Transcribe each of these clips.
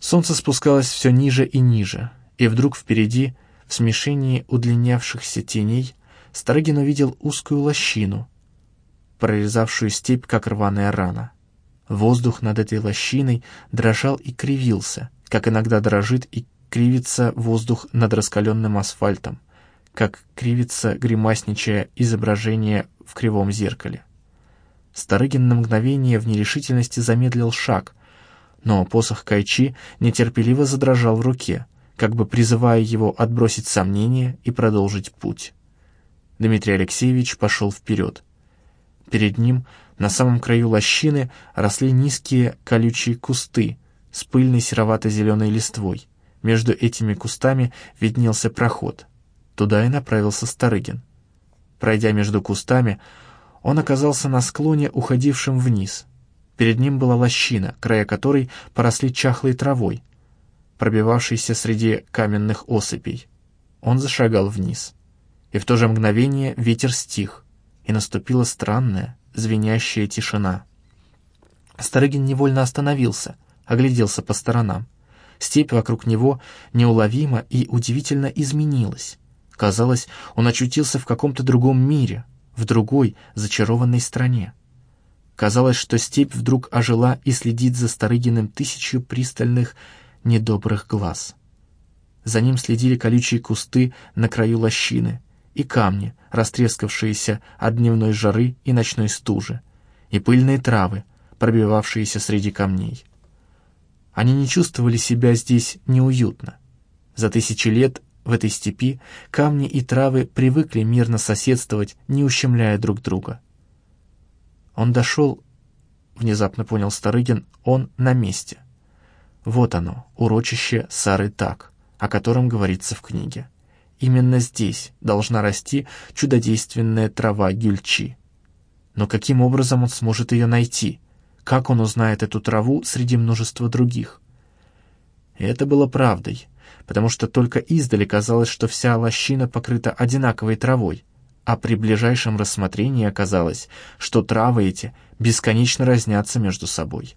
Солнце спускалось все ниже и ниже, и вдруг впереди, в смешении удлинявшихся теней, Старыгин увидел узкую лощину, прорезавшую степь, как рваная рана. Воздух над этой лощиной дрожал и кривился, как иногда дрожит и кривится воздух над раскаленным асфальтом, как кривится, гримасничая, изображение в кривом зеркале. Старыгин на мгновение в нерешительности замедлил шаг, но посох Кайчи нетерпеливо задрожал в руке, как бы призывая его отбросить сомнения и продолжить путь. Дмитрий Алексеевич пошел вперед. Перед ним, на самом краю лощины, росли низкие колючие кусты с пыльной серовато-зеленой листвой. Между этими кустами виднелся проход. Туда и направился Старыгин. Пройдя между кустами, он оказался на склоне, уходившем вниз. Перед ним была лощина, края которой поросли чахлой травой, пробивавшейся среди каменных осыпей. Он зашагал вниз. И в то же мгновение ветер стих, и наступила странная, звенящая тишина. Старыгин невольно остановился, огляделся по сторонам. Степь вокруг него неуловимо и удивительно изменилась. Казалось, он очутился в каком-то другом мире, в другой, зачарованной стране. Казалось, что степь вдруг ожила и следит за Старыгиным тысячу пристальных, недобрых глаз. За ним следили колючие кусты на краю лощины и камни, растрескавшиеся от дневной жары и ночной стужи, и пыльные травы, пробивавшиеся среди камней. Они не чувствовали себя здесь неуютно. За тысячи лет в этой степи камни и травы привыкли мирно соседствовать, не ущемляя друг друга. Он дошел, внезапно понял Старыгин, он на месте. Вот оно, урочище Сары Так, о котором говорится в книге. Именно здесь должна расти чудодейственная трава гюльчи. Но каким образом он сможет ее найти? Как он узнает эту траву среди множества других? И это было правдой, потому что только издали казалось, что вся лощина покрыта одинаковой травой, а при ближайшем рассмотрении оказалось, что травы эти бесконечно разнятся между собой.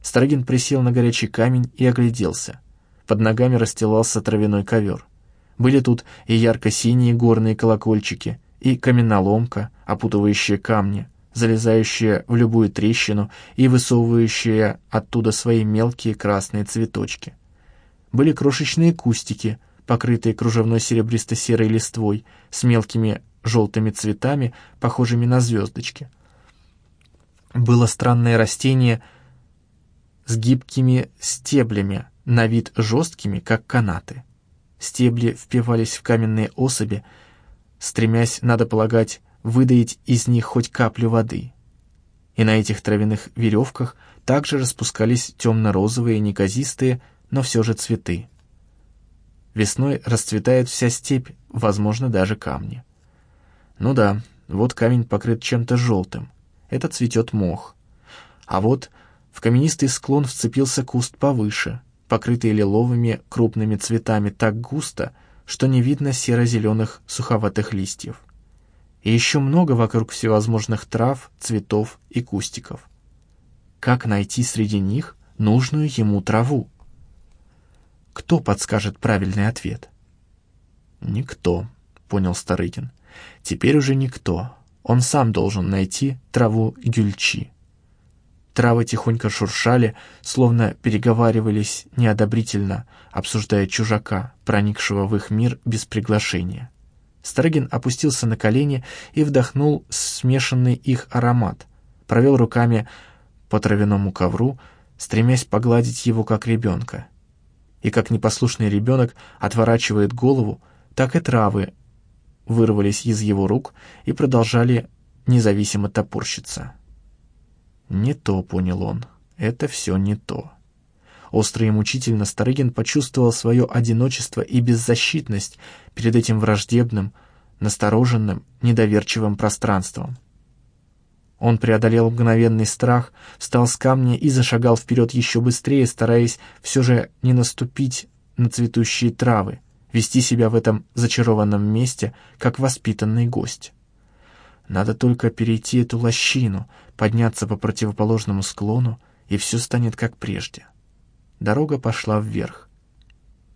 Старыгин присел на горячий камень и огляделся. Под ногами расстилался травяной ковер. Были тут и ярко-синие горные колокольчики, и каменоломка, опутывающая камни, залезающая в любую трещину и высовывающая оттуда свои мелкие красные цветочки. Были крошечные кустики, покрытые кружевной серебристо-серой листвой, с мелкими желтыми цветами, похожими на звездочки. Было странное растение с гибкими стеблями, на вид жесткими, как канаты. Стебли впивались в каменные особи, стремясь, надо полагать, выдаить из них хоть каплю воды. И на этих травяных веревках также распускались темно-розовые, неказистые, но все же цветы. Весной расцветает вся степь, возможно, даже камни. Ну да, вот камень покрыт чем-то желтым. Это цветет мох. А вот в каменистый склон вцепился куст повыше, покрытый лиловыми крупными цветами так густо, что не видно серо-зеленых суховатых листьев. И еще много вокруг всевозможных трав, цветов и кустиков. Как найти среди них нужную ему траву? Кто подскажет правильный ответ? Никто, понял Старыгин. Теперь уже никто. Он сам должен найти траву гюльчи. Травы тихонько шуршали, словно переговаривались неодобрительно, обсуждая чужака, проникшего в их мир без приглашения. Старыгин опустился на колени и вдохнул смешанный их аромат, провел руками по травяному ковру, стремясь погладить его как ребенка. И как непослушный ребенок отворачивает голову, так и травы вырвались из его рук и продолжали независимо топорщиться. «Не то», — понял он, — «это все не то». Остро и мучительно Старыгин почувствовал свое одиночество и беззащитность перед этим враждебным, настороженным, недоверчивым пространством. Он преодолел мгновенный страх, встал с камня и зашагал вперед еще быстрее, стараясь все же не наступить на цветущие травы, вести себя в этом зачарованном месте, как воспитанный гость. Надо только перейти эту лощину, подняться по противоположному склону, и все станет как прежде. дорога пошла вверх.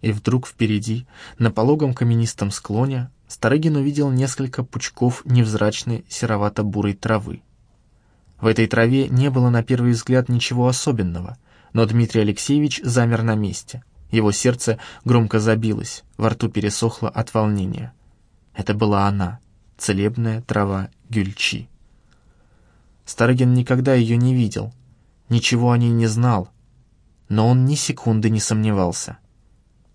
И вдруг впереди, на пологом каменистом склоне, Старыгин увидел несколько пучков невзрачной серовато-бурой травы. В этой траве не было на первый взгляд ничего особенного, но Дмитрий Алексеевич замер на месте. Его сердце громко забилось, во рту пересохло от волнения. Это была она, целебная трава гюльчи. Старыгин никогда ее не видел, ничего о ней не знал, но он ни секунды не сомневался.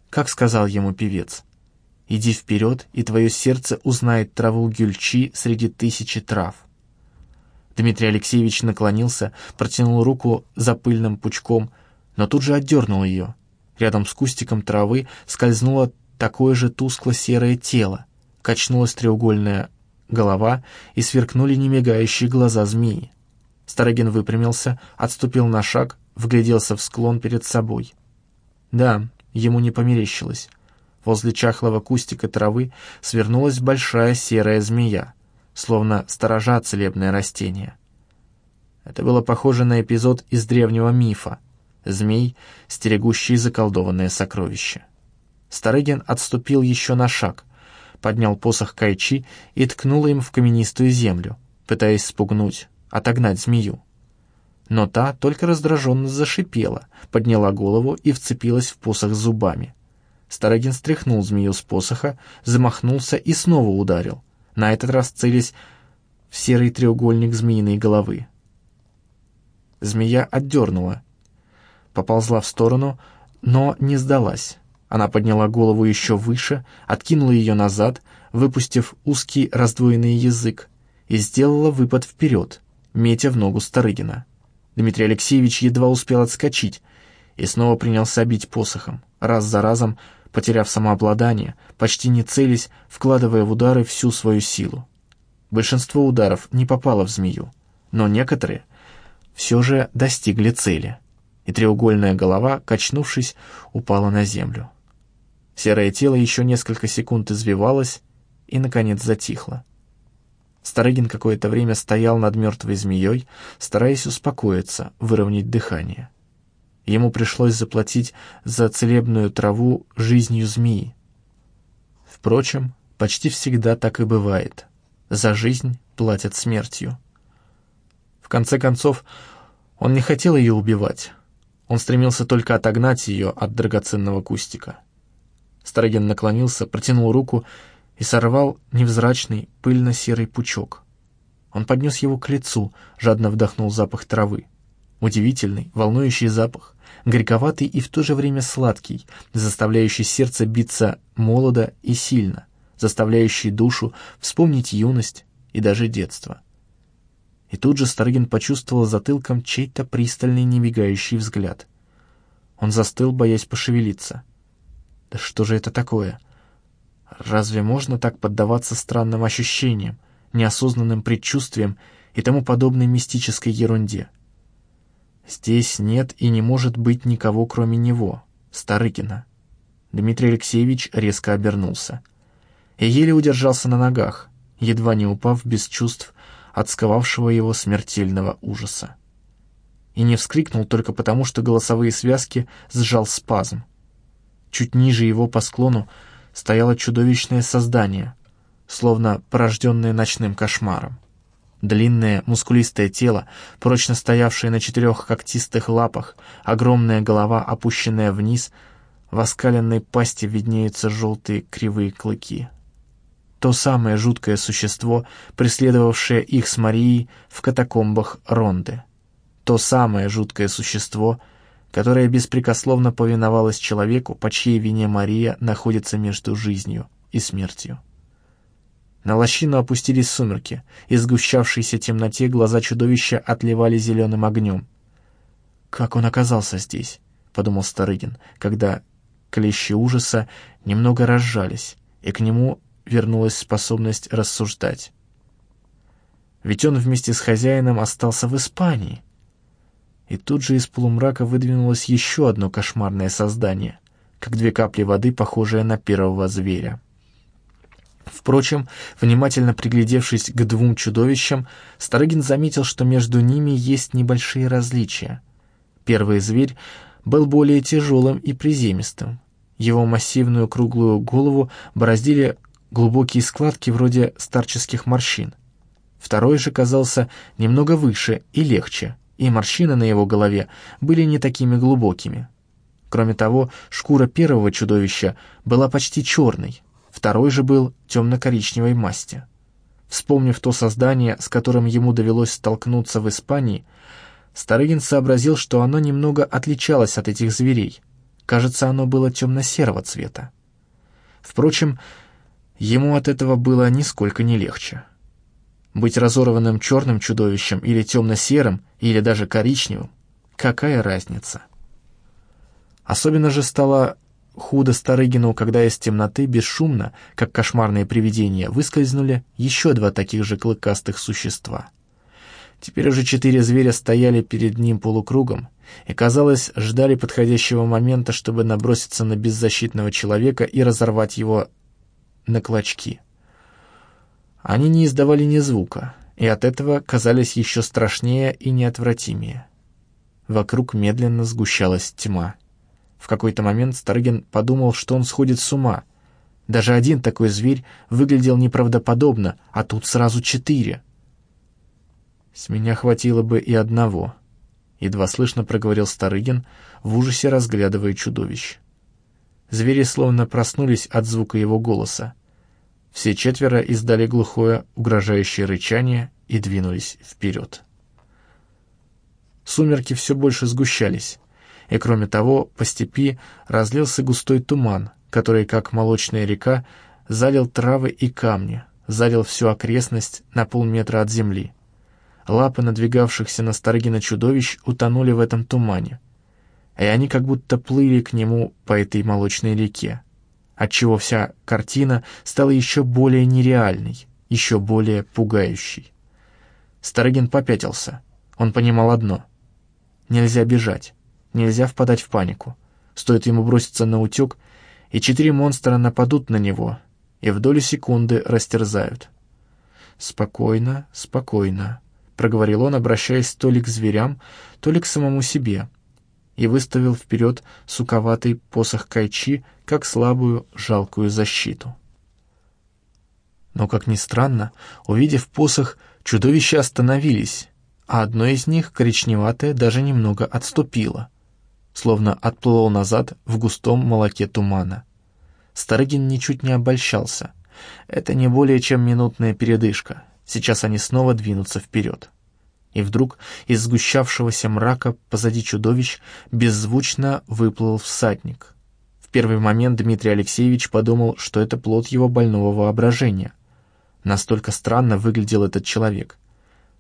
Как сказал ему певец, «Иди вперед, и твое сердце узнает траву гюльчи среди тысячи трав». Дмитрий Алексеевич наклонился, протянул руку за пыльным пучком, но тут же отдернул ее. Рядом с кустиком травы скользнуло такое же тускло-серое тело, качнулась треугольная голова и сверкнули немигающие глаза змеи. Старогин выпрямился, отступил на шаг, вгляделся в склон перед собой. Да, ему не померещилось. Возле чахлого кустика травы свернулась большая серая змея, словно сторожа целебное растение. Это было похоже на эпизод из древнего мифа «Змей, стерегущий заколдованное сокровище». Старыгин отступил еще на шаг, поднял посох Кайчи и ткнул им в каменистую землю, пытаясь спугнуть, отогнать змею но та только раздраженно зашипела, подняла голову и вцепилась в посох зубами. Старогин стряхнул змею с посоха, замахнулся и снова ударил, на этот раз целясь в серый треугольник змеиной головы. Змея отдернула, поползла в сторону, но не сдалась. Она подняла голову еще выше, откинула ее назад, выпустив узкий раздвоенный язык, и сделала выпад вперед, метя в ногу Старыгина. Дмитрий Алексеевич едва успел отскочить и снова принялся бить посохом, раз за разом потеряв самообладание, почти не целясь, вкладывая в удары всю свою силу. Большинство ударов не попало в змею, но некоторые все же достигли цели, и треугольная голова, качнувшись, упала на землю. Серое тело еще несколько секунд извивалось и, наконец, затихло. Старыгин какое-то время стоял над мертвой змеей, стараясь успокоиться, выровнять дыхание. Ему пришлось заплатить за целебную траву жизнью змеи. Впрочем, почти всегда так и бывает. За жизнь платят смертью. В конце концов, он не хотел ее убивать. Он стремился только отогнать ее от драгоценного кустика. Старыгин наклонился, протянул руку и сорвал невзрачный пыльно-серый пучок. Он поднес его к лицу, жадно вдохнул запах травы. Удивительный, волнующий запах, горьковатый и в то же время сладкий, заставляющий сердце биться молодо и сильно, заставляющий душу вспомнить юность и даже детство. И тут же Старыгин почувствовал затылком чей-то пристальный немигающий взгляд. Он застыл, боясь пошевелиться. «Да что же это такое?» Разве можно так поддаваться странным ощущениям, неосознанным предчувствиям и тому подобной мистической ерунде? Здесь нет и не может быть никого, кроме него, Старыкина. Дмитрий Алексеевич резко обернулся. И еле удержался на ногах, едва не упав без чувств от сковавшего его смертельного ужаса. И не вскрикнул только потому, что голосовые связки сжал спазм. Чуть ниже его по склону стояло чудовищное создание, словно порожденное ночным кошмаром. Длинное, мускулистое тело, прочно стоявшее на четырех когтистых лапах, огромная голова, опущенная вниз, в оскаленной пасти виднеются желтые кривые клыки. То самое жуткое существо, преследовавшее их с Марией в катакомбах Ронды. То самое жуткое существо — которая беспрекословно повиновалась человеку, по чьей вине Мария находится между жизнью и смертью. На лощину опустились сумерки, и сгущавшейся темноте глаза чудовища отливали зеленым огнем. «Как он оказался здесь?» — подумал Старыгин, когда клещи ужаса немного разжались, и к нему вернулась способность рассуждать. Ведь он вместе с хозяином остался в Испании, и тут же из полумрака выдвинулось еще одно кошмарное создание, как две капли воды, похожее на первого зверя. Впрочем, внимательно приглядевшись к двум чудовищам, Старыгин заметил, что между ними есть небольшие различия. Первый зверь был более тяжелым и приземистым. Его массивную круглую голову бороздили глубокие складки вроде старческих морщин. Второй же казался немного выше и легче, и морщины на его голове были не такими глубокими. Кроме того, шкура первого чудовища была почти черной, второй же был темно-коричневой масти. Вспомнив то создание, с которым ему довелось столкнуться в Испании, Старыгин сообразил, что оно немного отличалось от этих зверей. Кажется, оно было темно-серого цвета. Впрочем, ему от этого было нисколько не легче. Быть разорванным черным чудовищем или темно-серым, или даже коричневым — какая разница? Особенно же стало худо Старыгину, когда из темноты бесшумно, как кошмарные привидения, выскользнули еще два таких же клыкастых существа. Теперь уже четыре зверя стояли перед ним полукругом и, казалось, ждали подходящего момента, чтобы наброситься на беззащитного человека и разорвать его на клочки. Они не издавали ни звука, и от этого казались еще страшнее и неотвратимее. Вокруг медленно сгущалась тьма. В какой-то момент Старыгин подумал, что он сходит с ума. Даже один такой зверь выглядел неправдоподобно, а тут сразу четыре. «С меня хватило бы и одного», — едва слышно проговорил Старыгин, в ужасе разглядывая чудовищ. Звери словно проснулись от звука его голоса. Все четверо издали глухое, угрожающее рычание и двинулись вперед. Сумерки все больше сгущались, и, кроме того, по степи разлился густой туман, который, как молочная река, залил травы и камни, залил всю окрестность на полметра от земли. Лапы надвигавшихся на Старгина чудовищ утонули в этом тумане, и они как будто плыли к нему по этой молочной реке отчего вся картина стала еще более нереальной, еще более пугающей. Старыгин попятился. Он понимал одно. Нельзя бежать, нельзя впадать в панику. Стоит ему броситься на утек, и четыре монстра нападут на него и в долю секунды растерзают. «Спокойно, спокойно», — проговорил он, обращаясь то ли к зверям, то ли к самому себе, и выставил вперед суковатый посох Кайчи, как слабую, жалкую защиту. Но, как ни странно, увидев посох, чудовища остановились, а одно из них, коричневатое, даже немного отступило, словно отплыло назад в густом молоке тумана. Старыгин ничуть не обольщался. Это не более чем минутная передышка. Сейчас они снова двинутся вперед и вдруг из сгущавшегося мрака позади чудовищ беззвучно выплыл всадник. В первый момент Дмитрий Алексеевич подумал, что это плод его больного воображения. Настолько странно выглядел этот человек.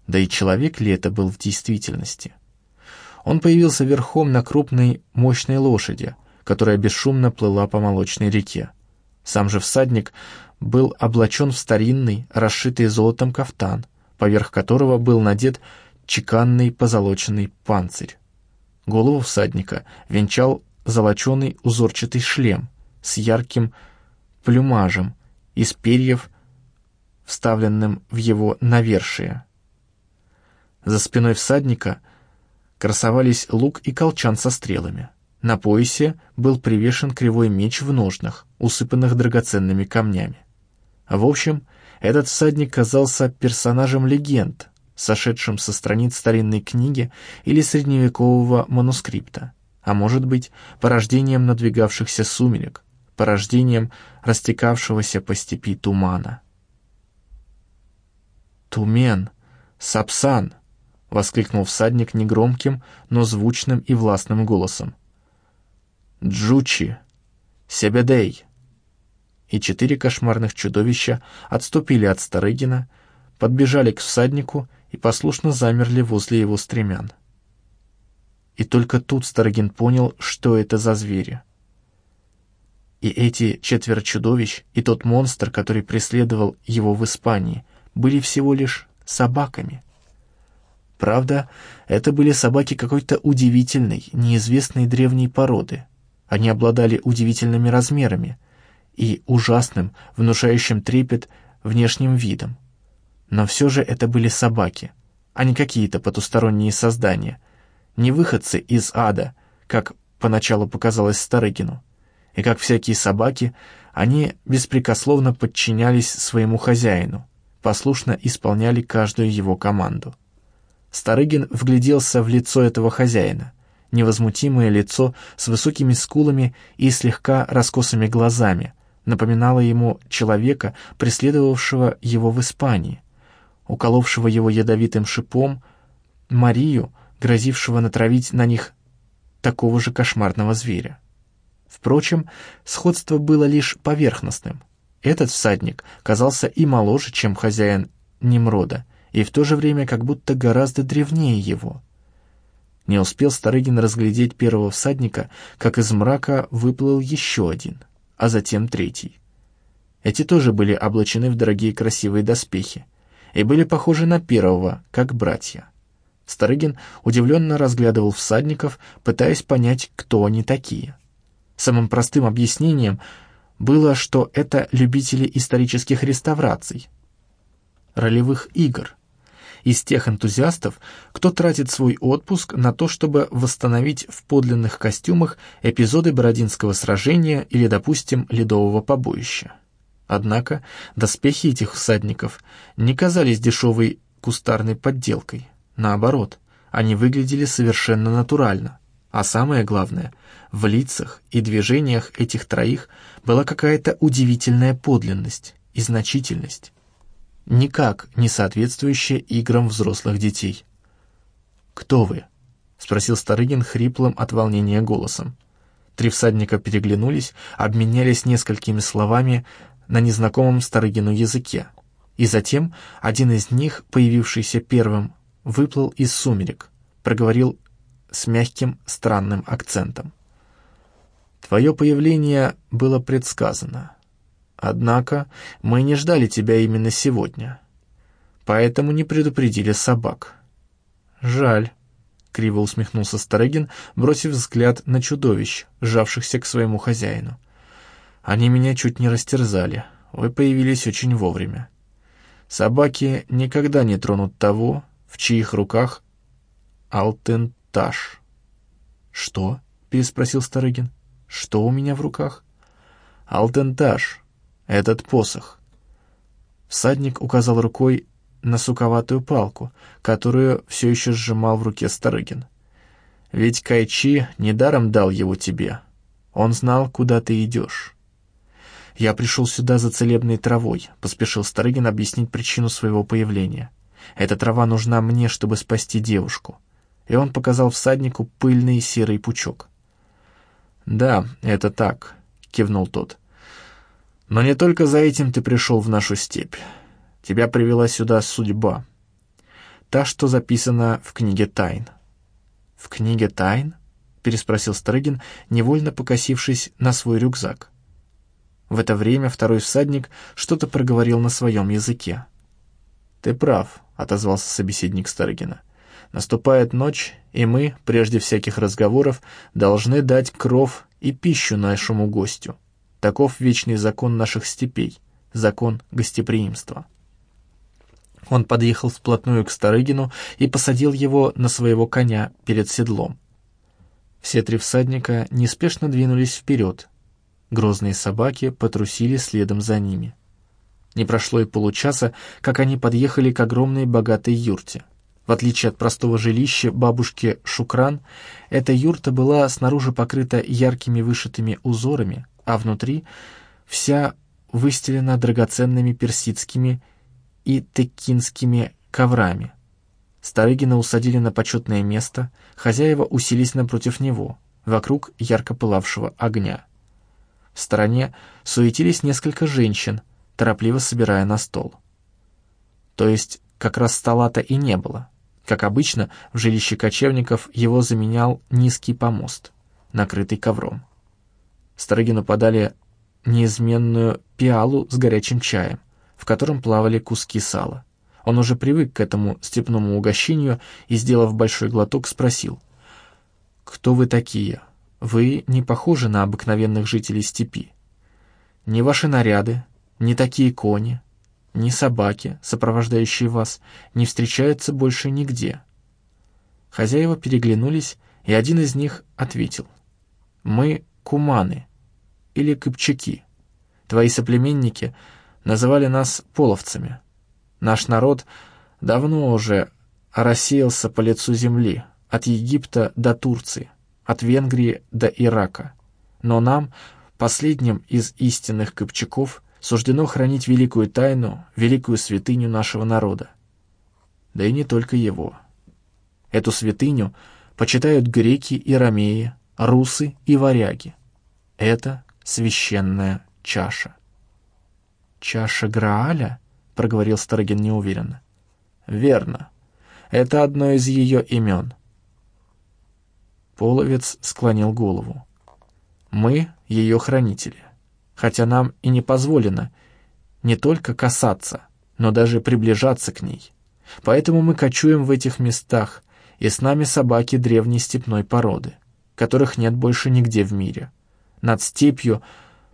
Да и человек ли это был в действительности? Он появился верхом на крупной, мощной лошади, которая бесшумно плыла по молочной реке. Сам же всадник был облачен в старинный, расшитый золотом кафтан, поверх которого был надет чеканный позолоченный панцирь. Голову всадника венчал золоченый узорчатый шлем с ярким плюмажем из перьев, вставленным в его навершие. За спиной всадника красовались лук и колчан со стрелами. На поясе был привешен кривой меч в ножнах, усыпанных драгоценными камнями. В общем, этот всадник казался персонажем легенд, сошедшим со страниц старинной книги или средневекового манускрипта, а может быть, порождением надвигавшихся сумерек, порождением растекавшегося по степи тумана. «Тумен! Сапсан!» — воскликнул всадник негромким, но звучным и властным голосом. «Джучи! Себедей!» И четыре кошмарных чудовища отступили от Старыгина, подбежали к всаднику и послушно замерли возле его стремян. И только тут Старогин понял, что это за звери. И эти четверо чудовищ, и тот монстр, который преследовал его в Испании, были всего лишь собаками. Правда, это были собаки какой-то удивительной, неизвестной древней породы. Они обладали удивительными размерами и ужасным, внушающим трепет внешним видом. Но все же это были собаки, а не какие-то потусторонние создания, не выходцы из ада, как поначалу показалось Старыгину. И как всякие собаки, они беспрекословно подчинялись своему хозяину, послушно исполняли каждую его команду. Старыгин вгляделся в лицо этого хозяина, невозмутимое лицо с высокими скулами и слегка раскосыми глазами, напоминало ему человека, преследовавшего его в Испании, уколовшего его ядовитым шипом, Марию, грозившего натравить на них такого же кошмарного зверя. Впрочем, сходство было лишь поверхностным. Этот всадник казался и моложе, чем хозяин Немрода, и в то же время как будто гораздо древнее его. Не успел Старыгин разглядеть первого всадника, как из мрака выплыл еще один, а затем третий. Эти тоже были облачены в дорогие красивые доспехи и были похожи на первого, как братья. Старыгин удивленно разглядывал всадников, пытаясь понять, кто они такие. Самым простым объяснением было, что это любители исторических реставраций, ролевых игр, из тех энтузиастов, кто тратит свой отпуск на то, чтобы восстановить в подлинных костюмах эпизоды Бородинского сражения или, допустим, Ледового побоища. Однако доспехи этих всадников не казались дешевой кустарной подделкой. Наоборот, они выглядели совершенно натурально. А самое главное, в лицах и движениях этих троих была какая-то удивительная подлинность и значительность никак не соответствующее играм взрослых детей. «Кто вы?» — спросил Старыгин хриплым от волнения голосом. Три всадника переглянулись, обменялись несколькими словами на незнакомом Старыгину языке. И затем один из них, появившийся первым, выплыл из сумерек, проговорил с мягким странным акцентом. «Твое появление было предсказано. Однако мы не ждали тебя именно сегодня, поэтому не предупредили собак. Жаль, — криво усмехнулся Старыгин, бросив взгляд на чудовищ, сжавшихся к своему хозяину. Они меня чуть не растерзали, вы появились очень вовремя. Собаки никогда не тронут того, в чьих руках алтентаж. «Что?» — переспросил Старыгин. «Что у меня в руках?» «Алтентаж», этот посох. Всадник указал рукой на суковатую палку, которую все еще сжимал в руке Старыгин. «Ведь Кайчи недаром дал его тебе. Он знал, куда ты идешь». «Я пришел сюда за целебной травой», — поспешил Старыгин объяснить причину своего появления. «Эта трава нужна мне, чтобы спасти девушку». И он показал всаднику пыльный серый пучок. «Да, это так», — кивнул тот. Но не только за этим ты пришел в нашу степь. Тебя привела сюда судьба. Та, что записана в книге тайн. «В книге тайн?» — переспросил Старыгин, невольно покосившись на свой рюкзак. В это время второй всадник что-то проговорил на своем языке. «Ты прав», — отозвался собеседник Старыгина. «Наступает ночь, и мы, прежде всяких разговоров, должны дать кров и пищу нашему гостю. Таков вечный закон наших степей, закон гостеприимства. Он подъехал вплотную к Старыгину и посадил его на своего коня перед седлом. Все три всадника неспешно двинулись вперед. Грозные собаки потрусили следом за ними. Не прошло и получаса, как они подъехали к огромной богатой юрте. В отличие от простого жилища бабушки Шукран, эта юрта была снаружи покрыта яркими вышитыми узорами, а внутри вся выстелена драгоценными персидскими и текинскими коврами. Старыгина усадили на почетное место, хозяева уселись напротив него, вокруг ярко пылавшего огня. В стороне суетились несколько женщин, торопливо собирая на стол. То есть как раз стола-то и не было. Как обычно, в жилище кочевников его заменял низкий помост, накрытый ковром. Старыгину подали неизменную пиалу с горячим чаем, в котором плавали куски сала. Он уже привык к этому степному угощению и, сделав большой глоток, спросил. «Кто вы такие? Вы не похожи на обыкновенных жителей степи. Ни ваши наряды, ни такие кони, ни собаки, сопровождающие вас, не встречаются больше нигде». Хозяева переглянулись, и один из них ответил. Мы — куманы или кыпчаки. Твои соплеменники называли нас половцами. Наш народ давно уже рассеялся по лицу земли, от Египта до Турции, от Венгрии до Ирака. Но нам, последним из истинных кыпчаков, суждено хранить великую тайну, великую святыню нашего народа. Да и не только его. Эту святыню почитают греки и ромеи, русы и варяги. Это священная чаша. «Чаша Грааля?» — проговорил Старыгин неуверенно. «Верно. Это одно из ее имен». Половец склонил голову. «Мы — ее хранители, хотя нам и не позволено не только касаться, но даже приближаться к ней. Поэтому мы кочуем в этих местах, и с нами собаки древней степной породы, которых нет больше нигде в мире. Над степью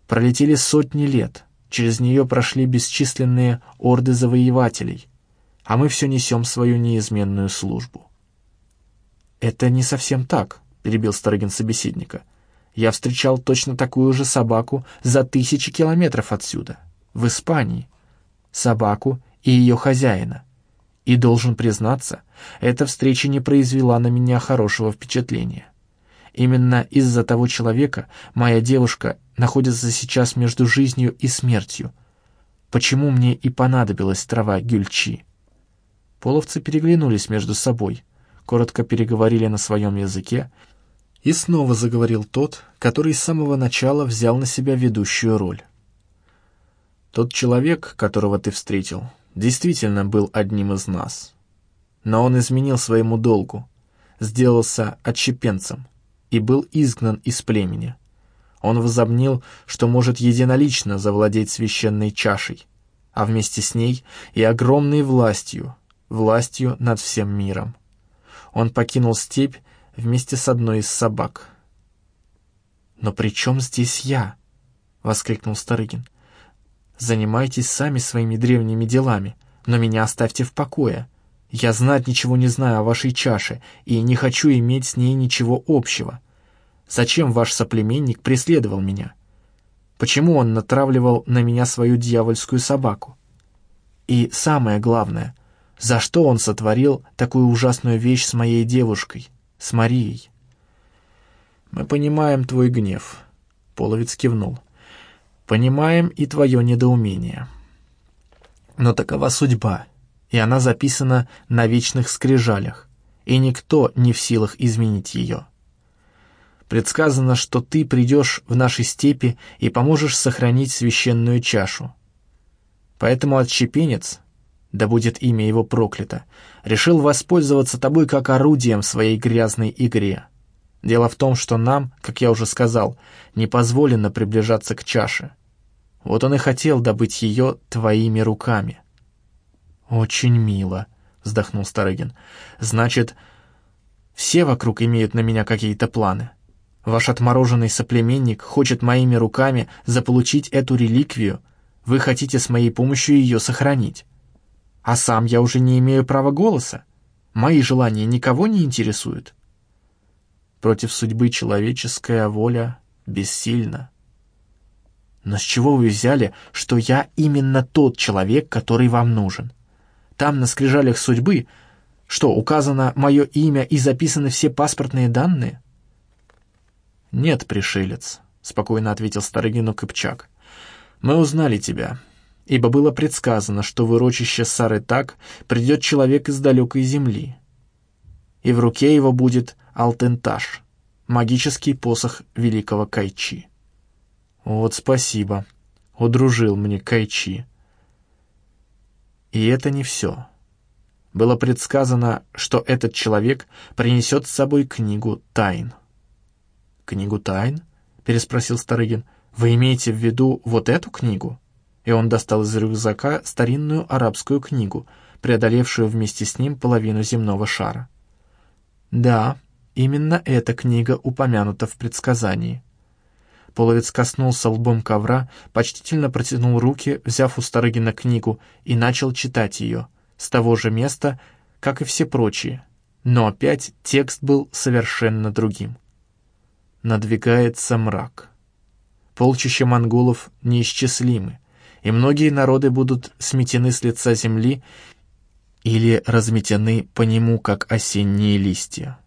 пролетели сотни лет, через нее прошли бесчисленные орды завоевателей, а мы все несем свою неизменную службу. «Это не совсем так», — перебил Старыгин собеседника. «Я встречал точно такую же собаку за тысячи километров отсюда, в Испании. Собаку и ее хозяина. И должен признаться, эта встреча не произвела на меня хорошего впечатления. Именно из-за того человека моя девушка находится сейчас между жизнью и смертью. Почему мне и понадобилась трава гюльчи? Половцы переглянулись между собой, коротко переговорили на своем языке, и снова заговорил тот, который с самого начала взял на себя ведущую роль. «Тот человек, которого ты встретил, действительно был одним из нас. Но он изменил своему долгу, сделался отщепенцем и был изгнан из племени. Он возомнил, что может единолично завладеть священной чашей, а вместе с ней и огромной властью, властью над всем миром. Он покинул степь вместе с одной из собак. «Но при чем здесь я?» — воскликнул Старыгин. Занимайтесь сами своими древними делами, но меня оставьте в покое. Я знать ничего не знаю о вашей чаше и не хочу иметь с ней ничего общего. Зачем ваш соплеменник преследовал меня? Почему он натравливал на меня свою дьявольскую собаку? И самое главное, за что он сотворил такую ужасную вещь с моей девушкой, с Марией? «Мы понимаем твой гнев», — Половец кивнул. Понимаем и твое недоумение. Но такова судьба, и она записана на вечных скрижалях, и никто не в силах изменить ее. Предсказано, что ты придешь в наши степи и поможешь сохранить священную чашу. Поэтому отщепенец, да будет имя его проклято, решил воспользоваться тобой как орудием в своей грязной игре. Дело в том, что нам, как я уже сказал, не позволено приближаться к чаше. Вот он и хотел добыть ее твоими руками». «Очень мило», — вздохнул Старыгин. «Значит, все вокруг имеют на меня какие-то планы. Ваш отмороженный соплеменник хочет моими руками заполучить эту реликвию, вы хотите с моей помощью ее сохранить. А сам я уже не имею права голоса. Мои желания никого не интересуют». Против судьбы человеческая воля бессильна. Но с чего вы взяли, что я именно тот человек, который вам нужен? Там на скрижалях судьбы что, указано мое имя и записаны все паспортные данные? Нет, пришелец, спокойно ответил Старыгину Кыпчак. Мы узнали тебя, ибо было предсказано, что в урочище Сары так придет человек из далекой земли, и в руке его будет Алтенташ, магический посох великого Кайчи. Вот спасибо. Удружил мне Кайчи. И это не все. Было предсказано, что этот человек принесет с собой книгу тайн. «Книгу тайн?» — переспросил Старыгин. «Вы имеете в виду вот эту книгу?» И он достал из рюкзака старинную арабскую книгу, преодолевшую вместе с ним половину земного шара. «Да, именно эта книга упомянута в предсказании», Половец коснулся лбом ковра, почтительно протянул руки, взяв у Старыгина книгу, и начал читать ее, с того же места, как и все прочие. Но опять текст был совершенно другим. надвигается мрак. Полчища монголов неисчислимы, и многие народы будут сметены с лица земли или разметены по нему, как осенние листья.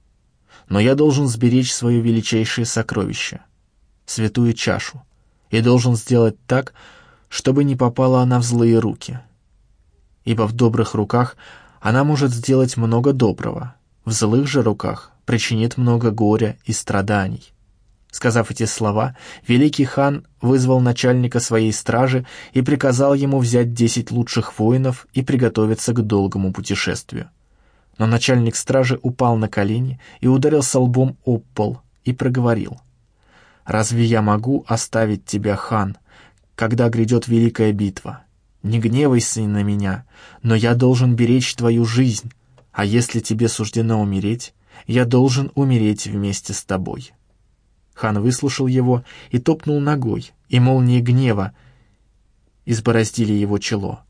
Но я должен сберечь свое величайшее сокровище — святую чашу, и должен сделать так, чтобы не попала она в злые руки. Ибо в добрых руках она может сделать много доброго, в злых же руках причинит много горя и страданий. Сказав эти слова, великий хан вызвал начальника своей стражи и приказал ему взять десять лучших воинов и приготовиться к долгому путешествию. Но начальник стражи упал на колени и ударился лбом об пол и проговорил. «Разве я могу оставить тебя, хан, когда грядет великая битва? Не гневайся на меня, но я должен беречь твою жизнь, а если тебе суждено умереть, я должен умереть вместе с тобой». Хан выслушал его и топнул ногой, и молнии гнева избороздили его чело.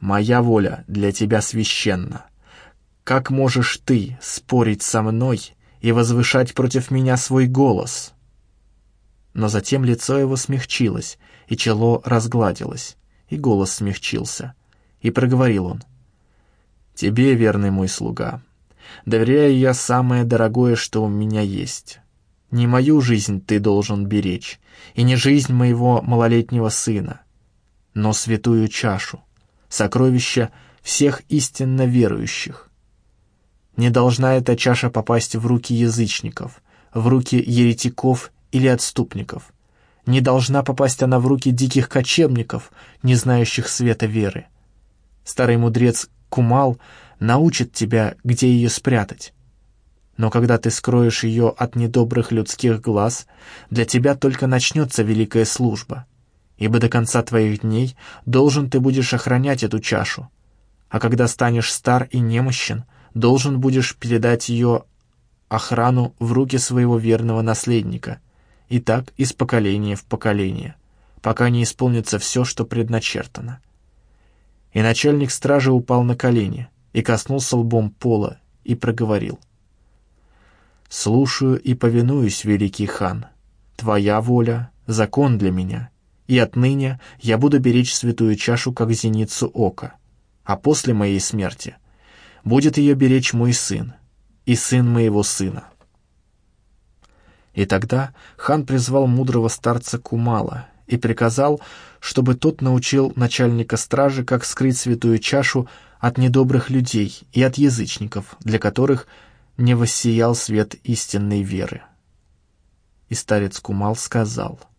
«Моя воля для тебя священна. Как можешь ты спорить со мной и возвышать против меня свой голос?» Но затем лицо его смягчилось, и чело разгладилось, и голос смягчился, и проговорил он. «Тебе, верный мой слуга, доверяю я самое дорогое, что у меня есть». Не мою жизнь ты должен беречь, и не жизнь моего малолетнего сына, но святую чашу, сокровища всех истинно верующих. Не должна эта чаша попасть в руки язычников, в руки еретиков или отступников. Не должна попасть она в руки диких кочевников, не знающих света веры. Старый мудрец Кумал научит тебя, где ее спрятать, но когда ты скроешь ее от недобрых людских глаз, для тебя только начнется великая служба, ибо до конца твоих дней должен ты будешь охранять эту чашу, а когда станешь стар и немощен, должен будешь передать ее охрану в руки своего верного наследника, и так из поколения в поколение, пока не исполнится все, что предначертано. И начальник стражи упал на колени и коснулся лбом пола и проговорил — «Слушаю и повинуюсь, великий хан. Твоя воля — закон для меня, и отныне я буду беречь святую чашу, как зеницу ока. А после моей смерти будет ее беречь мой сын и сын моего сына». И тогда хан призвал мудрого старца Кумала и приказал, чтобы тот научил начальника стражи, как скрыть святую чашу от недобрых людей и от язычников, для которых — не воссиял свет истинной веры. И старец Кумал сказал —